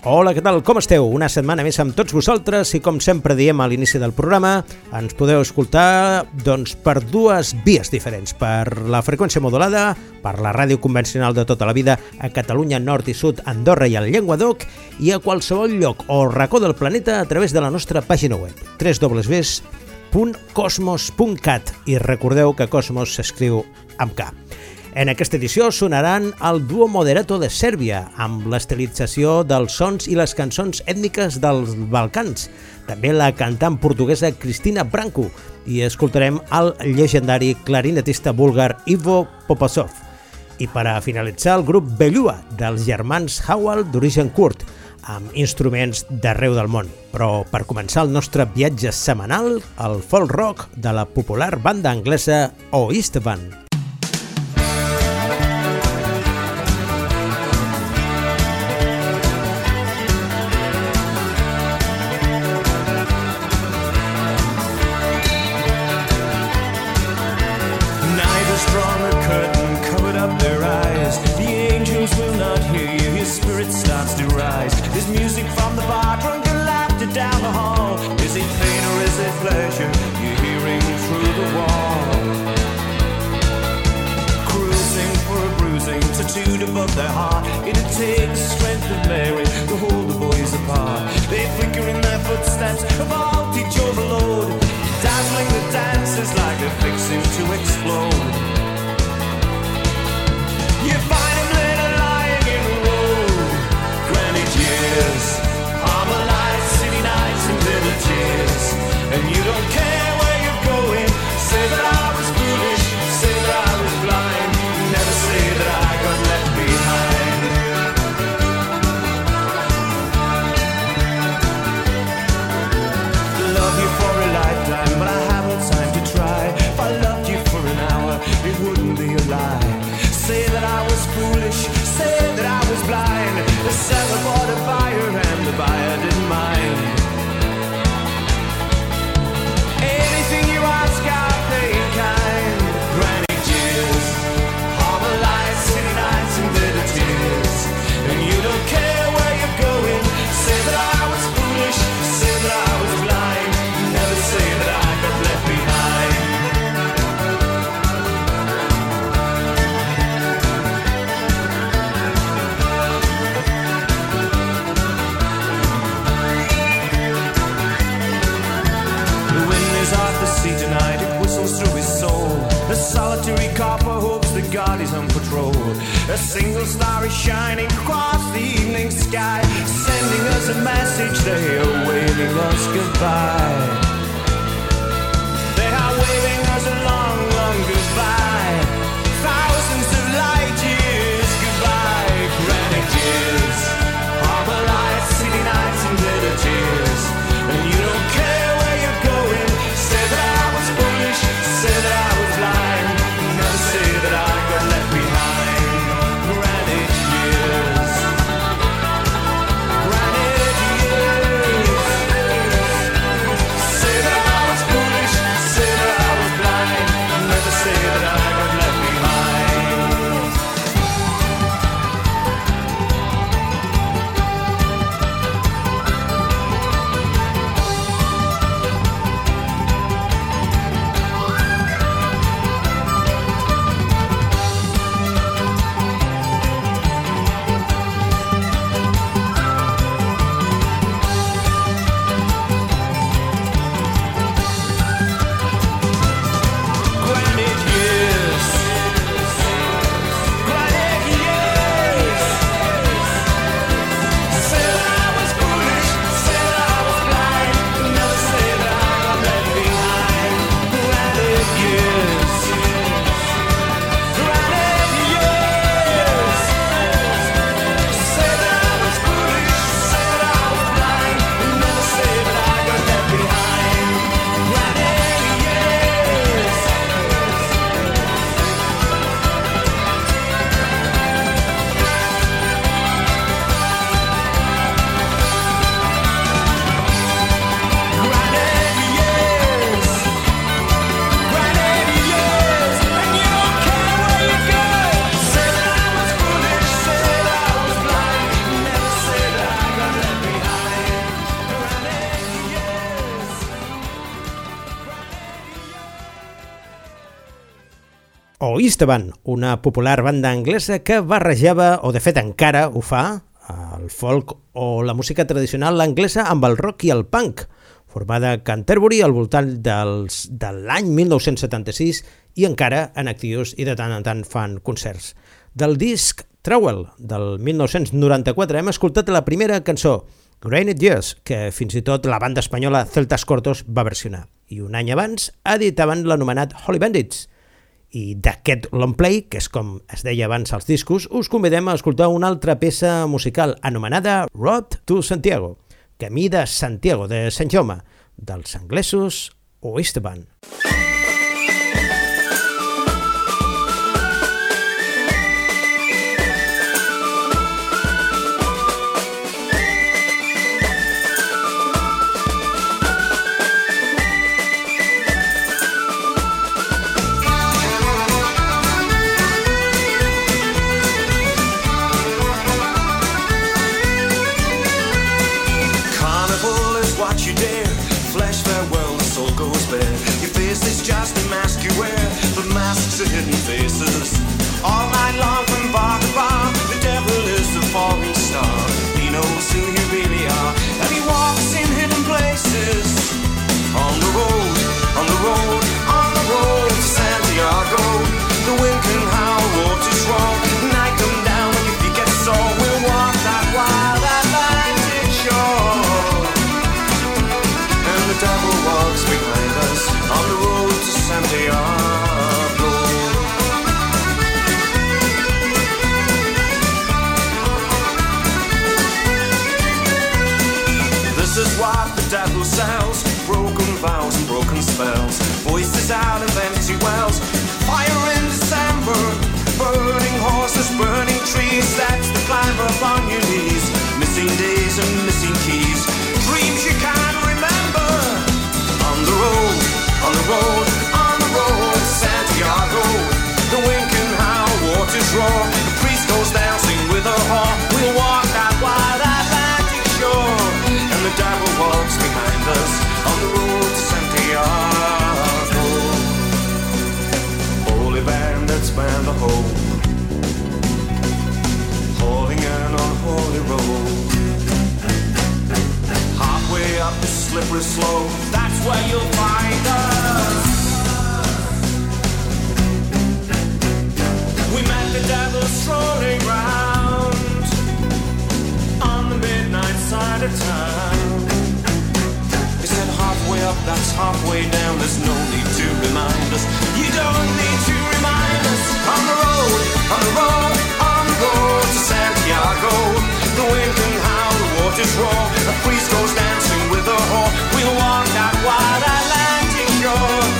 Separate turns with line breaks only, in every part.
Hola, què tal? Com esteu? Una setmana més amb tots vosaltres i com sempre diem a l'inici del programa, ens podeu escoltar doncs, per dues vies diferents, per la freqüència modulada, per la ràdio convencional de tota la vida a Catalunya Nord i Sud, Andorra i el Llenguadoc i a qualsevol lloc o racó del planeta a través de la nostra pàgina web www.cosmos.cat i recordeu que Cosmos s'escriu amb K. En aquesta edició sonaran el duo Moderato de Sèrbia, amb l'estilització dels sons i les cançons ètniques dels Balcans. També la cantant portuguesa Cristina Branco i escoltarem el llegendari clarinetista búlgar Ivo Popasov. I per a finalitzar el grup Bellua dels germans Howell d'origen curt, amb instruments d'arreu del món. Però per començar el nostre viatge setmanal, el folk rock de la popular banda anglesa A single
star is shining across the evening sky, sending us a message they are waving us goodbye. They are waving us a long, long goodbye. Thousands of light years goodbye. Granite years, harbor lights, city nights, and glitter tears.
O Eastman, una popular banda anglesa que barrejava, o de fet encara ho fa, el folk o la música tradicional anglesa amb el rock i el punk, formada a Canterbury al voltant dels, de l'any 1976 i encara en actius i de tant en tant fan concerts. Del disc Trowell, del 1994, hem escoltat la primera cançó, Granite Years, que fins i tot la banda espanyola Celtas Cortos va versionar. I un any abans editaven l'anomenat Holy Bandits. I d'aquest long play, que és com es deia abans als discos, us convidem a escoltar una altra peça musical anomenada Road to Santiago, Camí de Santiago de Sant Jaume, dels anglesos Oysterband. Música
slippery slope, that's where you'll find us. We met the devil strolling round on the midnight side of town. He said halfway up, that's halfway down, there's no need to remind us. You don't need to remind us. On the road, on the road, on the road to Santiago, the wind can howl, the water's roar, a priest goes dancing with a whore. We'll walk that wide Atlantic shore,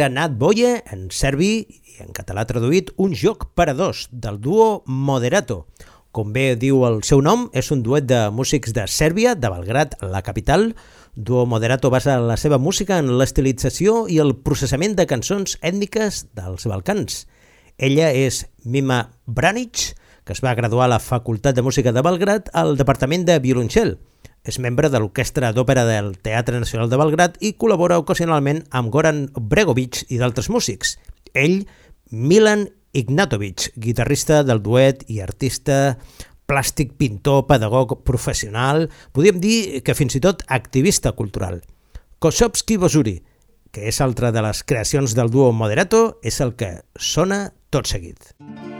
I Granat Boye, en serbi i en català traduït, un joc per a dos, del duo Moderato. Com bé diu el seu nom, és un duet de músics de Sèrbia, de Belgrat, la capital. Duo Moderato basa la seva música en l'estilització i el processament de cançons ètniques dels Balcans. Ella és Mima Branic, que es va graduar a la Facultat de Música de Belgrat al Departament de Violoncel. És membre de l'Orquestra d'Òpera del Teatre Nacional de Belgrat i col·labora ocasionalment amb Goran Bregovic i d'altres músics. Ell, Milan Ignatovic, guitarrista del duet i artista plàstic, pintor, pedagog professional, podríem dir que fins i tot activista cultural. Kosovski Bosuri, que és altra de les creacions del duo Moderato, és el que sona tot seguit. Música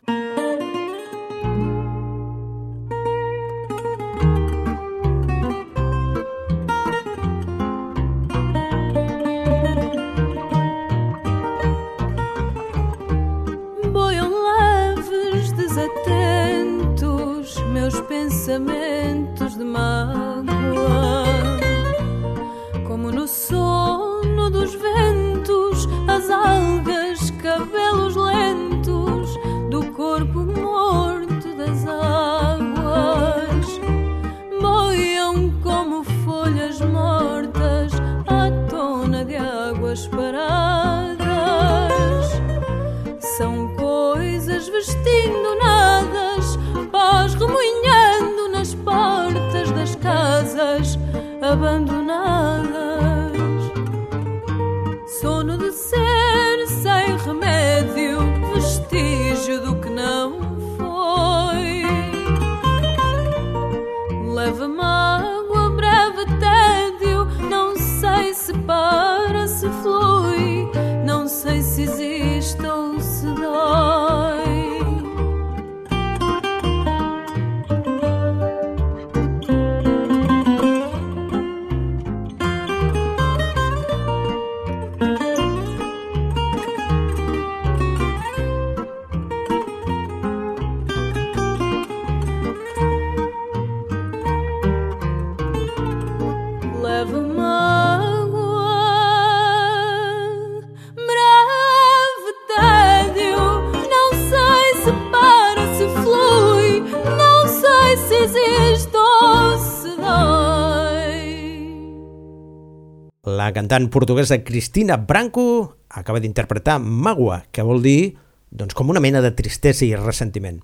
La cantant portuguesa Cristina Branco acaba d'interpretar Magua, que vol dir doncs, com una mena de tristesa i ressentiment.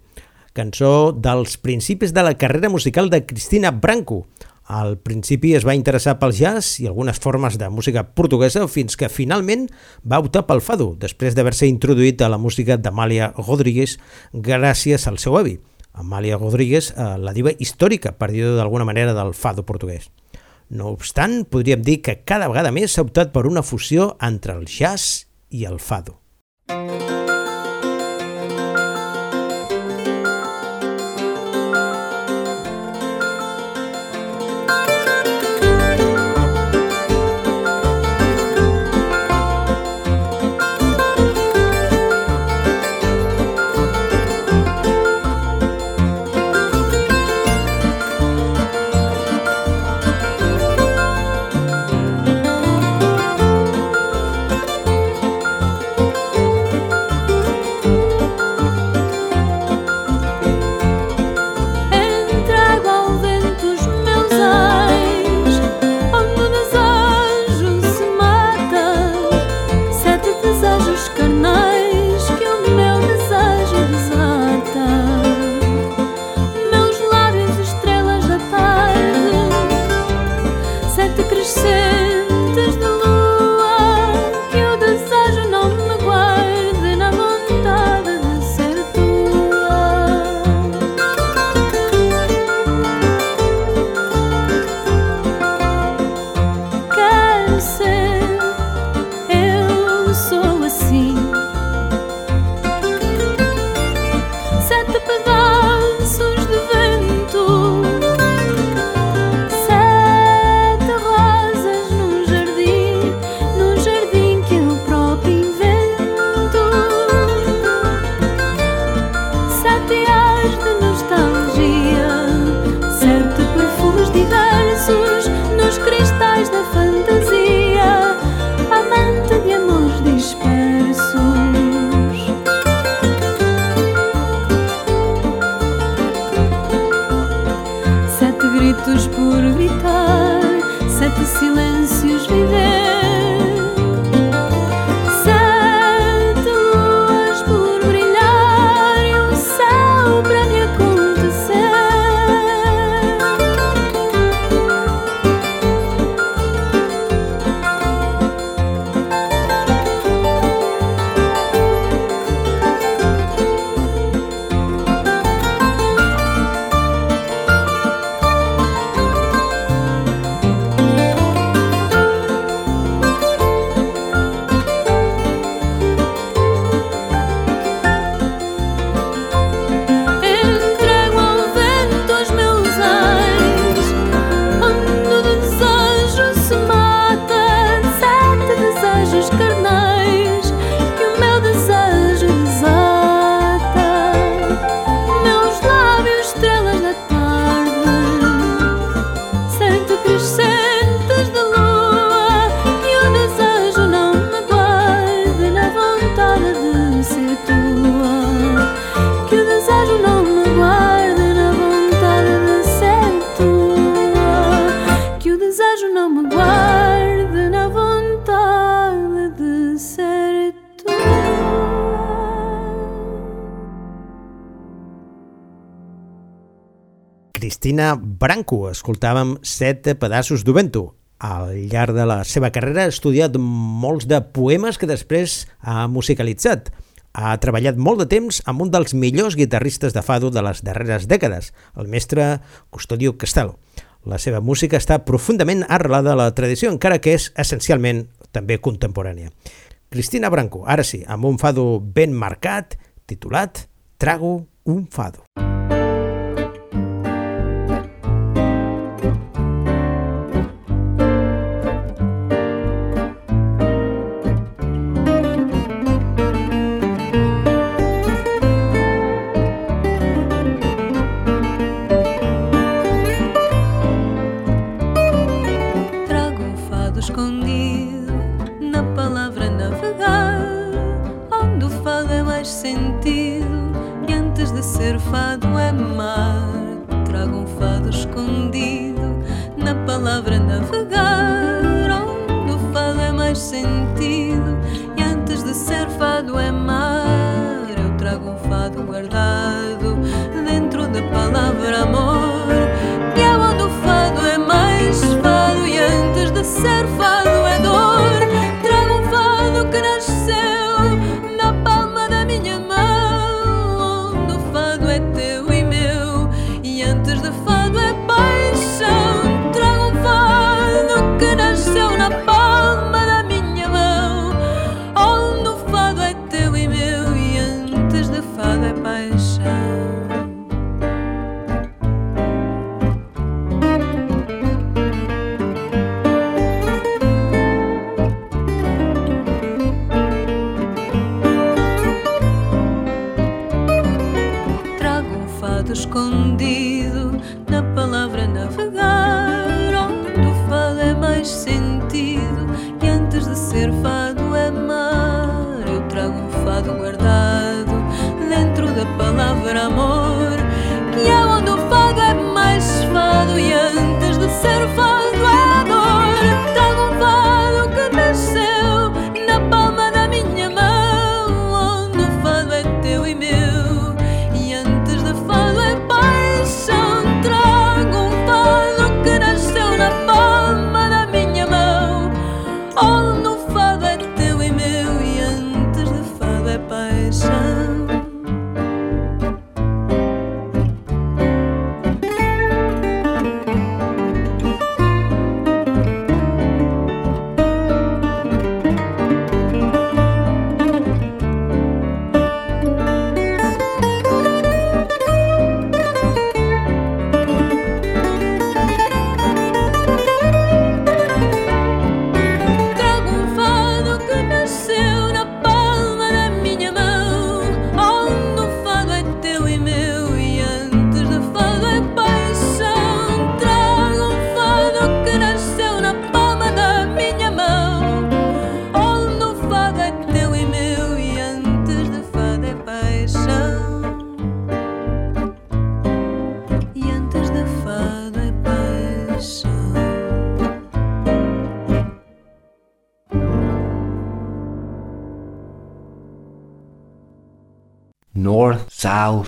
Cançó dels principis de la carrera musical de Cristina Branco. Al principi es va interessar pel jazz i algunes formes de música portuguesa fins que finalment va optar pel fado, després d'haver-se introduït a la música d'Amàlia Rodríguez gràcies al seu avi. Amàlia Rodríguez, eh, la diva històrica, per dir-ho d'alguna manera, del fado portuguès. No obstant, podríem dir que cada vegada més s'ha optat per una fusió entre el jazz i el fado. Cristina Branco. Escoltàvem set pedaços d'Ovento. Al llarg de la seva carrera ha estudiat molts de poemes que després ha musicalitzat. Ha treballat molt de temps amb un dels millors guitarristes de fado de les darreres dècades, el mestre Custodio Castello. La seva música està profundament arrelada a la tradició, encara que és essencialment també contemporània. Cristina Branco, ara sí, amb un fado ben marcat, titulat Trago un fado. Ser fado é mar, trago um fado escondido na palavra navegar, onde o fado é mais sentido. E antes de ser fado é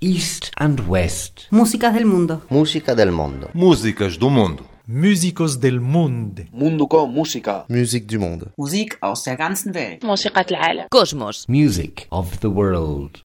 East and West.
Músicas del mundo.
Música del mundo.
Músicas do mundo.
Músicos del mundo.
Mundo con música.
Music du monde.
Musik aus der ganzen Welt.
Música del Cosmos.
Music of the world.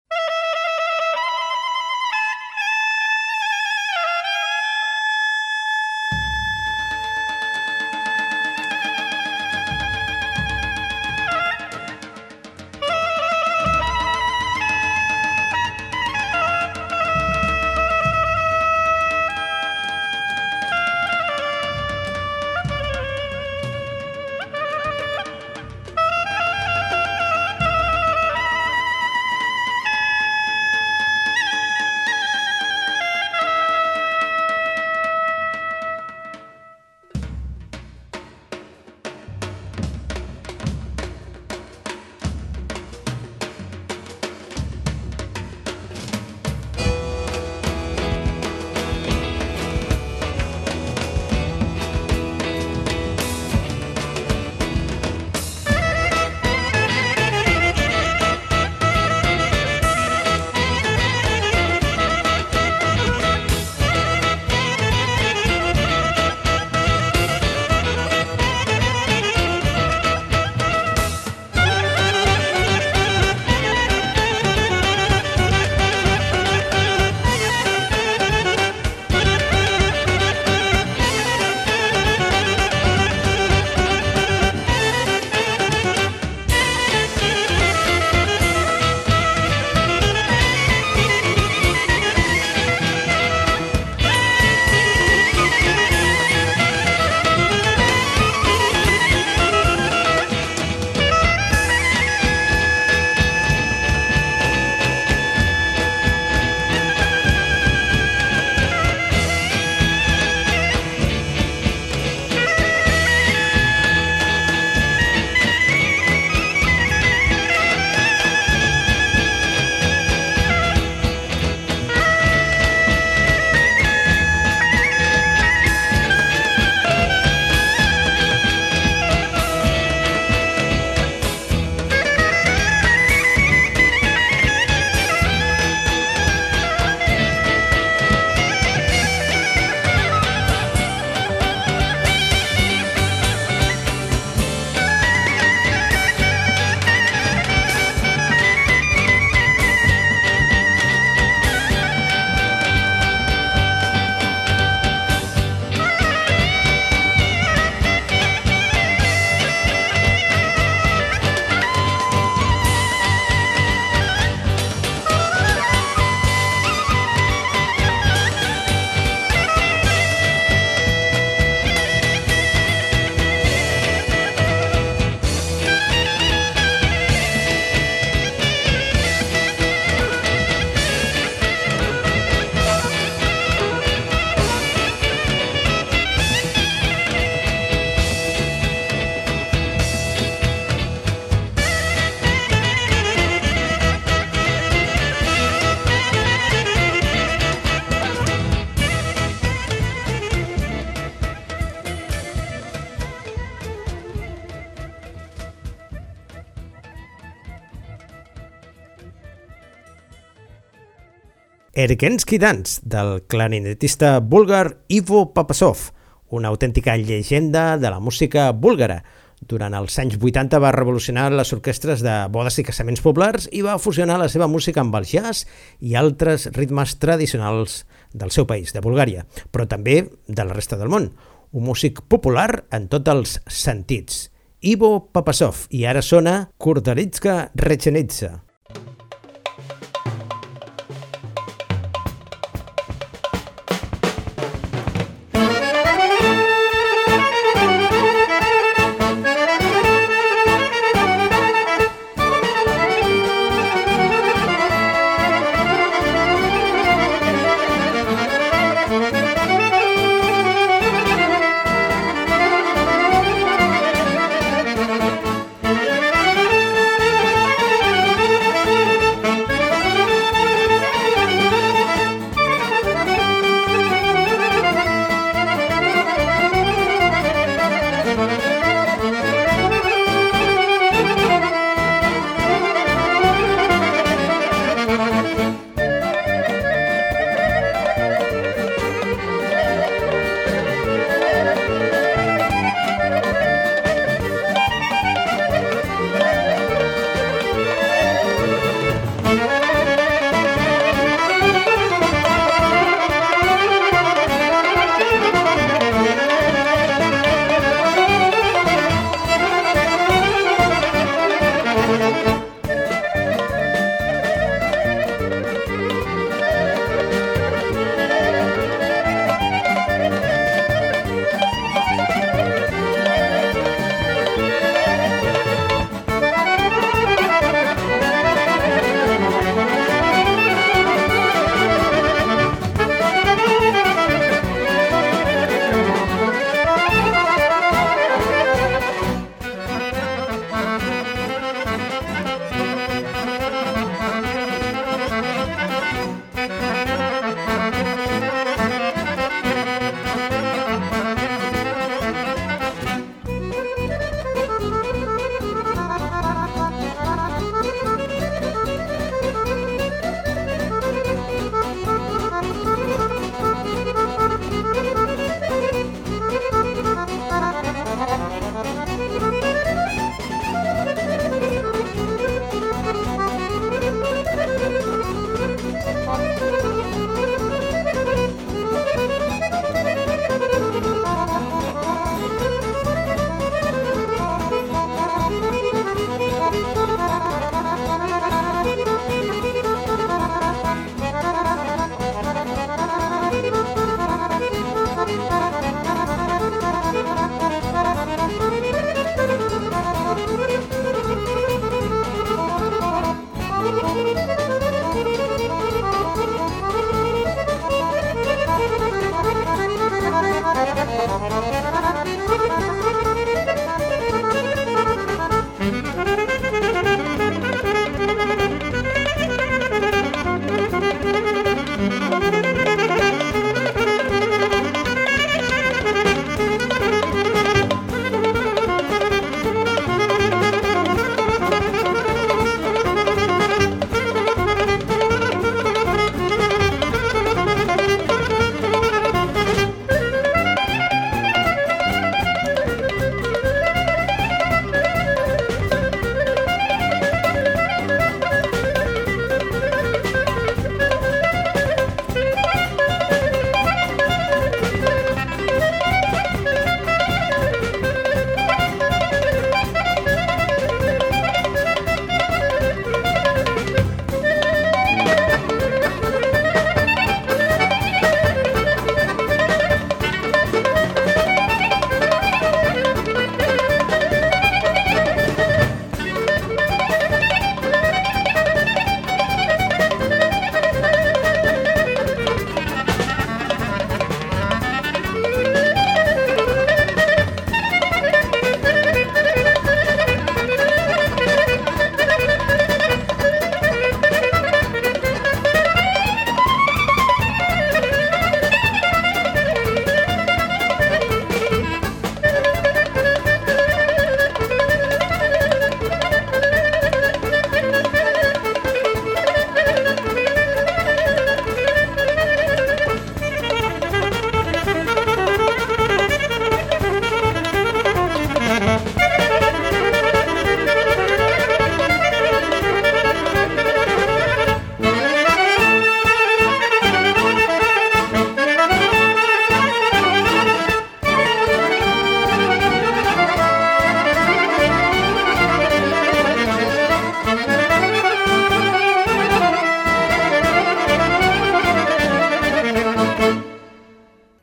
Ergensky Dance, del clarinetista búlgar Ivo Papasov, una autèntica llegenda de la música búlgara. Durant els anys 80 va revolucionar les orquestres de bodes i casaments populars i va fusionar la seva música amb el jazz i altres ritmes tradicionals del seu país, de Bulgària, però també de la resta del món. Un músic popular en tots els sentits. Ivo Papasov, i ara sona Kurdaritska Rechenitsa.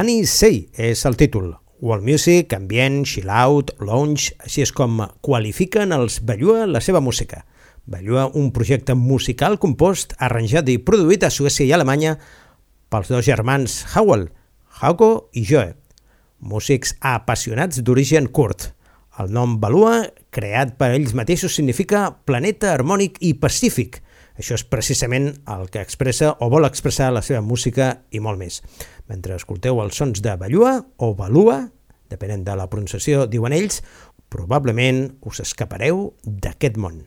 Domani Sei és el títol. World Music, ambient, chill out, lounge, així és com qualifiquen els Bellua la seva música. Bellua, un projecte musical compost, arranjat i produït a Suècia i Alemanya pels dos germans Howell, Hauko i Joe, músics apassionats d'origen curt. El nom Balua, creat per ells mateixos, significa planeta harmònic i pacífic. Això és precisament el que expressa o vol expressar la seva música i molt més. Mentre escolteu els sons de Ballua o Balua, depenent de la pronunciació, diuen ells, probablement us escapareu d'aquest món.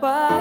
But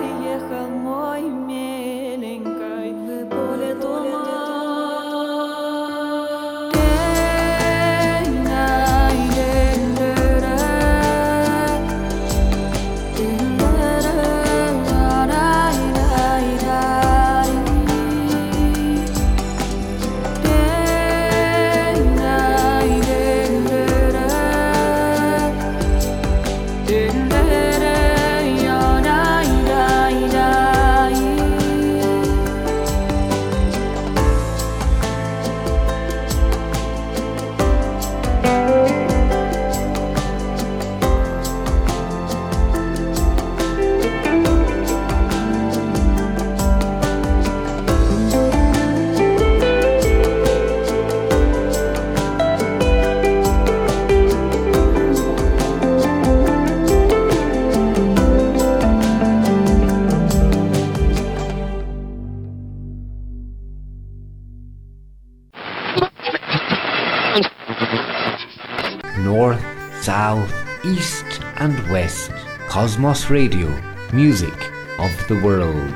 Cosmos Radio, music of the world.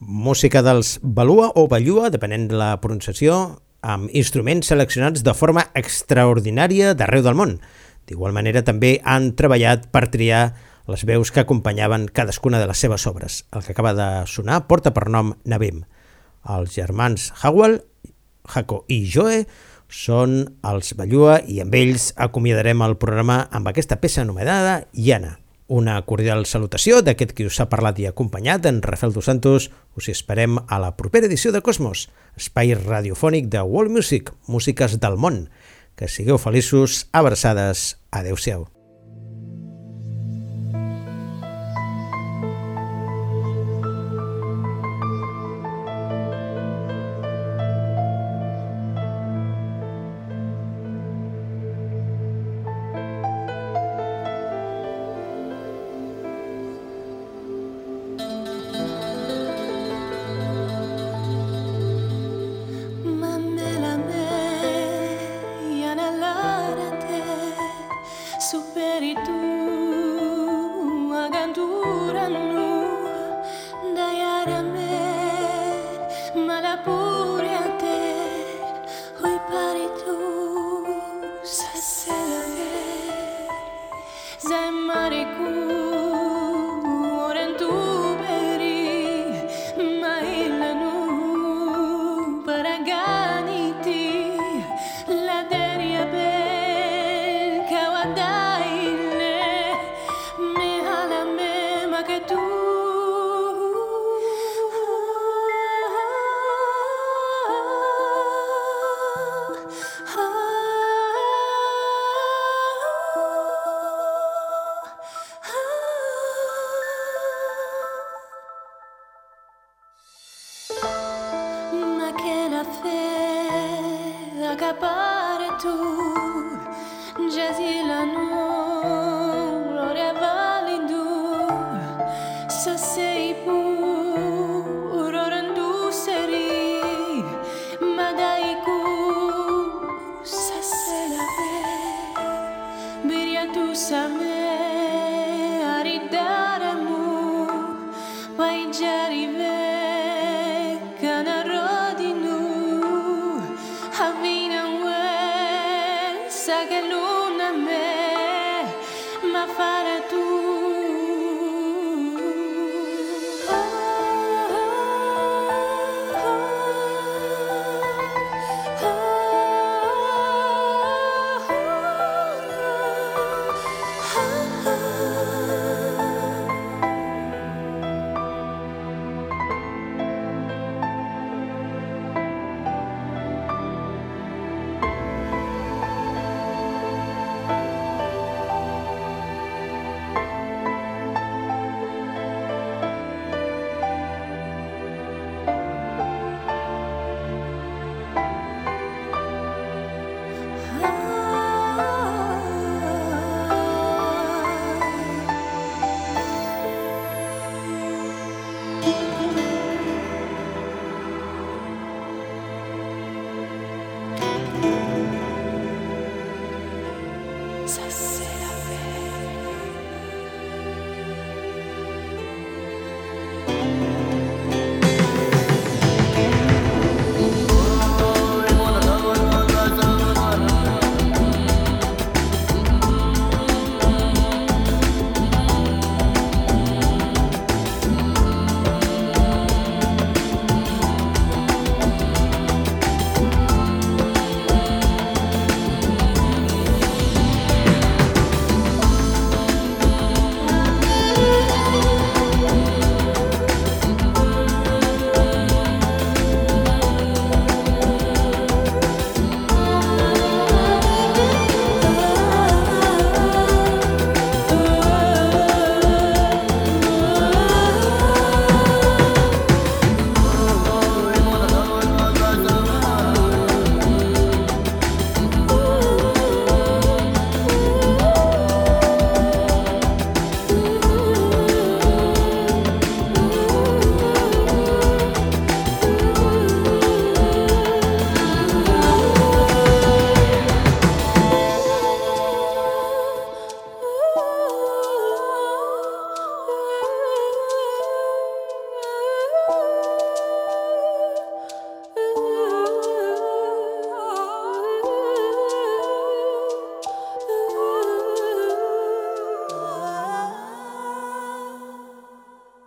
Música dels Balua o Ballua, depenent de la pronunciació, amb instruments seleccionats de forma extraordinària d'arreu del món. D'igual manera, també han treballat per triar les veus que acompanyaven cadascuna de les seves obres. El que acaba de sonar porta per nom Navim. Els germans Howell, Jaco i Joe són els Ballua i amb ells acomiadarem el programa amb aquesta peça anomenada Iana. Una cordial salutació d'aquest qui us ha parlat i acompanyat, en Rafael Dos Santos. Us esperem a la propera edició de Cosmos, espai radiofònic de World Music, músiques del món. Que sigueu feliços, abraçades, adeu-siau.
fait accaparer tout, Jésus la nuit.